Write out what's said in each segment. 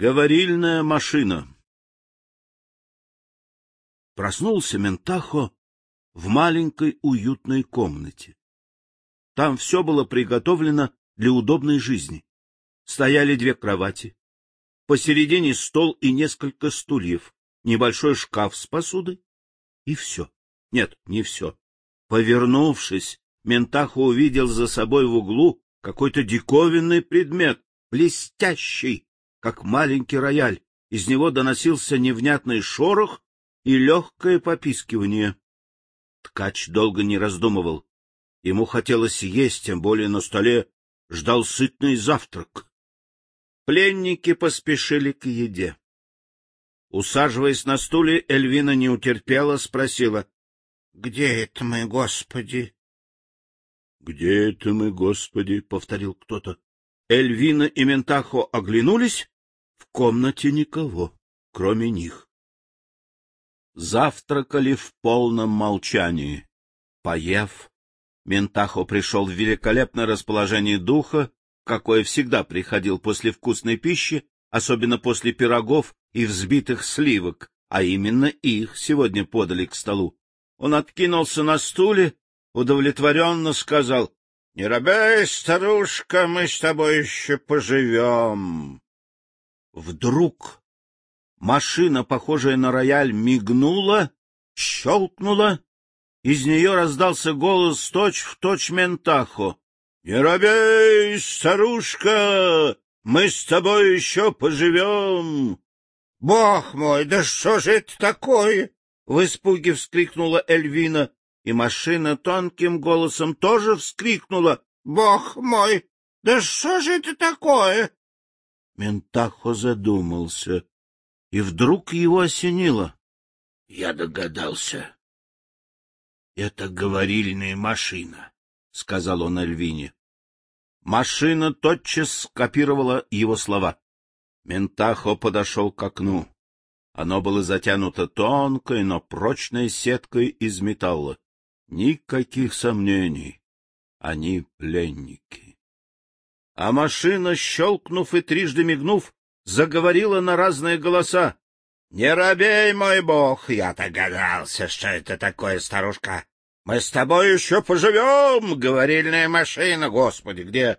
Говорильная машина. Проснулся Ментахо в маленькой уютной комнате. Там все было приготовлено для удобной жизни. Стояли две кровати, посередине стол и несколько стульев, небольшой шкаф с посудой, и все. Нет, не все. Повернувшись, Ментахо увидел за собой в углу какой-то диковинный предмет, блестящий, как маленький рояль. Из него доносился невнятный шорох и легкое попискивание. Ткач долго не раздумывал. Ему хотелось есть, тем более на столе ждал сытный завтрак. Пленники поспешили к еде. Усаживаясь на стуле, Эльвина не утерпела, спросила. — Где это мы, Господи? — Где это мы, Господи? — повторил кто-то. Эльвина и Ментахо оглянулись. Комнате никого, кроме них. Завтракали в полном молчании. Поев, Ментахо пришел в великолепное расположение духа, какое всегда приходил после вкусной пищи, особенно после пирогов и взбитых сливок, а именно их сегодня подали к столу. Он откинулся на стуле, удовлетворенно сказал, — Не робей, старушка, мы с тобой еще поживем. Вдруг машина, похожая на рояль, мигнула, щелкнула, из нее раздался голос точь-в-точь точь Ментахо. — Не робей, старушка, мы с тобой еще поживем. — Бог мой, да что же это такое? — в испуге вскрикнула Эльвина, и машина тонким голосом тоже вскрикнула. — Бог мой, да что же это такое? Ментахо задумался, и вдруг его осенило. — Я догадался. — Это говорильная машина, — сказал он Эльвине. Машина тотчас скопировала его слова. Ментахо подошел к окну. Оно было затянуто тонкой, но прочной сеткой из металла. Никаких сомнений. Они пленники. А машина, щелкнув и трижды мигнув, заговорила на разные голоса. — Не робей, мой бог, я догадался, что это такое, старушка. Мы с тобой еще поживем, говорильная машина, господи, где?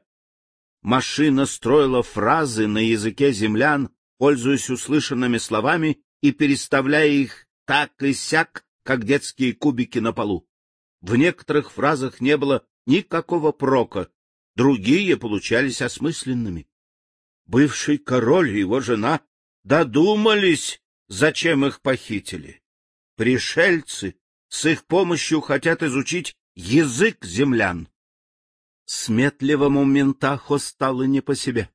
Машина строила фразы на языке землян, пользуясь услышанными словами и переставляя их так и сяк, как детские кубики на полу. В некоторых фразах не было никакого прока, другие получались осмысленными. Бывший король и его жена додумались, зачем их похитили. Пришельцы с их помощью хотят изучить язык землян. Сметливому Ментахо стало не по себе.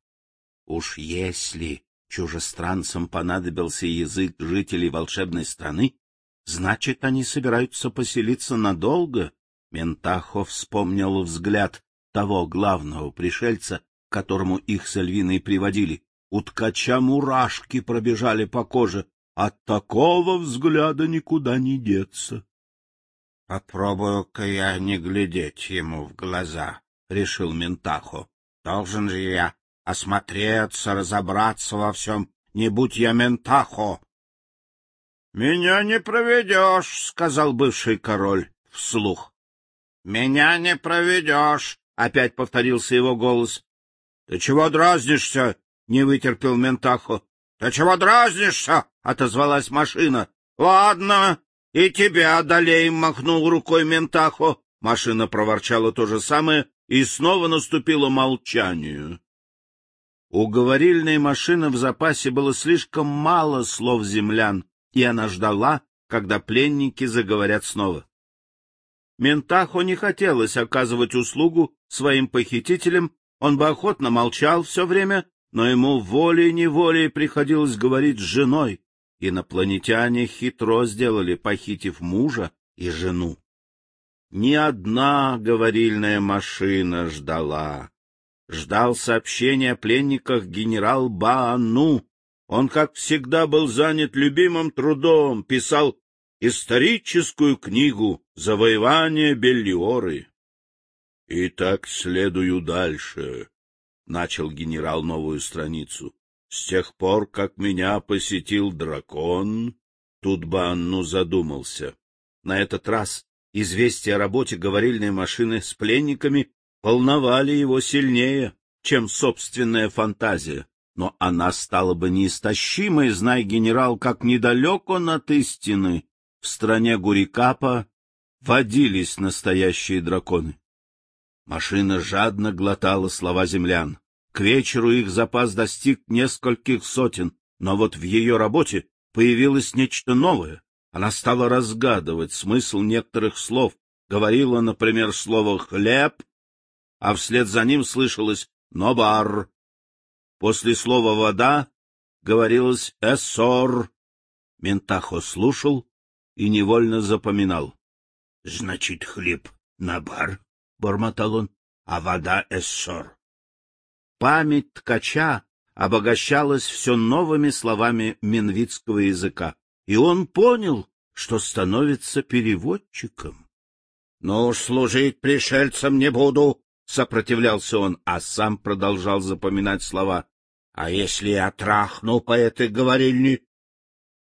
Уж если чужестранцам понадобился язык жителей волшебной страны, значит, они собираются поселиться надолго. Ментахо вспомнил взгляд того главного пришельца, которому их с Эльвиной приводили. У ткача мурашки пробежали по коже. От такого взгляда никуда не деться. — Попробую-ка я не глядеть ему в глаза, — решил Ментахо. — Должен же я осмотреться, разобраться во всем. Не будь я Ментахо. — Меня не проведешь, — сказал бывший король вслух. — Меня не проведешь, — опять повторился его голос. — Ты чего дразнишься? — не вытерпел Ментахо. — Ты чего дразнишься? — отозвалась машина. — Ладно, и тебя одолеем, — махнул рукой Ментахо. Машина проворчала то же самое, и снова наступило молчание. У говорильной машины в запасе было слишком мало слов землян, и она ждала, когда пленники заговорят снова. Ментахо не хотелось оказывать услугу своим похитителям, он бы охотно молчал все время, но ему волей-неволей приходилось говорить с женой, Инопланетяне хитро сделали, похитив мужа и жену. Ни одна говорильная машина ждала. Ждал сообщения о пленниках генерал Баану. Он, как всегда, был занят любимым трудом, писал историческую книгу «Завоевание Беллиоры». — И так следую дальше, — начал генерал новую страницу. С тех пор, как меня посетил дракон, тут Банну задумался. На этот раз известия о работе говорильной машины с пленниками волновали его сильнее, чем собственная фантазия. Но она стала бы неистощимой, знай, генерал, как недалек он от истины. В стране Гурикапа водились настоящие драконы. Машина жадно глотала слова землян. К вечеру их запас достиг нескольких сотен, но вот в ее работе появилось нечто новое. Она стала разгадывать смысл некоторых слов, говорила, например, слово «хлеб», а вслед за ним слышалось «нобар». После слова «вода» говорилось «эссор». Ментахо слушал и невольно запоминал. — Значит, хлеб на бар, — бормотал он, — а вода — эссор. Память ткача обогащалась все новыми словами минвитского языка, и он понял, что становится переводчиком. — Ну уж служить пришельцам не буду, — сопротивлялся он, а сам продолжал запоминать слова. — А если я трахну по этой говорильне?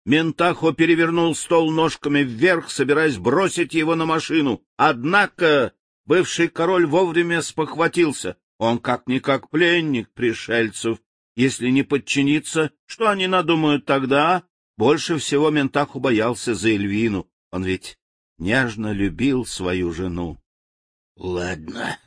Ментахо перевернул стол ножками вверх, собираясь бросить его на машину. Однако бывший король вовремя спохватился. Он как-никак пленник пришельцев. Если не подчиниться, что они надумают тогда? Больше всего Ментаху боялся за Эльвину. Он ведь нежно любил свою жену. — Ладно.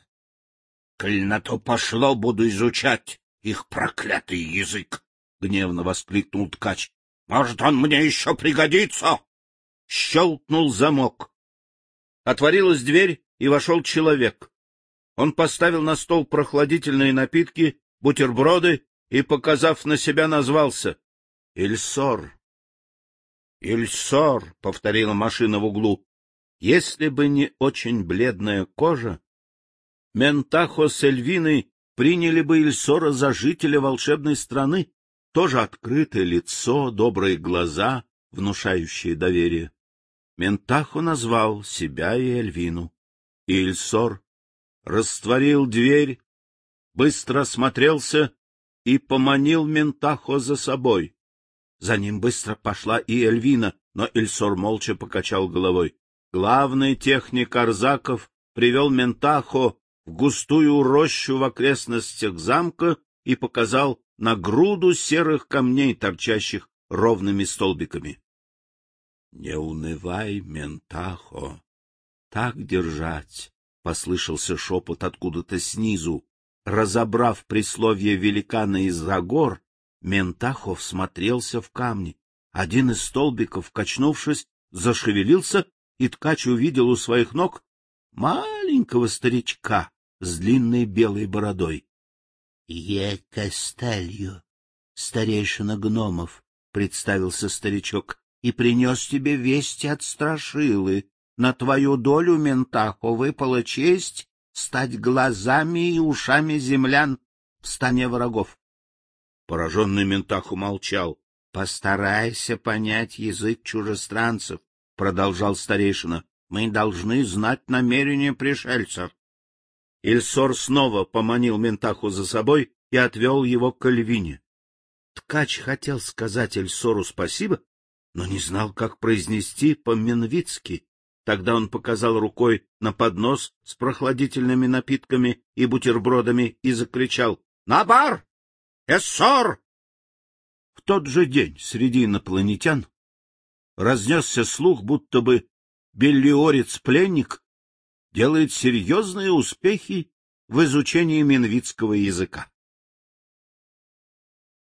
Коль на то пошло, буду изучать их проклятый язык, — гневно воскликнул ткач. — Может, он мне еще пригодится? Щелкнул замок. Отворилась дверь, и вошел человек. Он поставил на стол прохладительные напитки, бутерброды и, показав на себя, назвался Ильсор. Ильсор, — повторила машина в углу, — если бы не очень бледная кожа, Ментахо с Эльвиной приняли бы Ильсора за жителя волшебной страны, тоже открытое лицо, добрые глаза, внушающие доверие. Ментахо назвал себя и Эльвину. Ильсор растворил дверь, быстро осмотрелся и поманил Ментахо за собой. За ним быстро пошла и Эльвина, но Ильсор молча покачал головой. Главный техник Арзаков привел Ментахо в густую рощу в окрестностях замка и показал на груду серых камней, торчащих ровными столбиками. — Не унывай, Ментахо, так держать, послышался шепот откуда-то снизу. Разобрав присловие великана из-за гор, Ментахов смотрелся в камни. Один из столбиков, качнувшись, зашевелился, и ткач увидел у своих ног маленького старичка с длинной белой бородой. — Я Косталью, старейшина гномов, — представился старичок, — и принес тебе вести от страшилы. На твою долю, Ментахо, выпала честь стать глазами и ушами землян в стане врагов. Пораженный Ментаху молчал. — Постарайся понять язык чужестранцев, — продолжал старейшина. — Мы должны знать намерения пришельцев. Ильсор снова поманил Ментаху за собой и отвел его к Альвине. Ткач хотел сказать Эльсору спасибо, но не знал, как произнести по-менвицки. Тогда он показал рукой на поднос с прохладительными напитками и бутербродами и закричал «На бар! Эссор!» В тот же день среди инопланетян разнесся слух, будто бы Беллиорец-пленник делает серьезные успехи в изучении минвитского языка.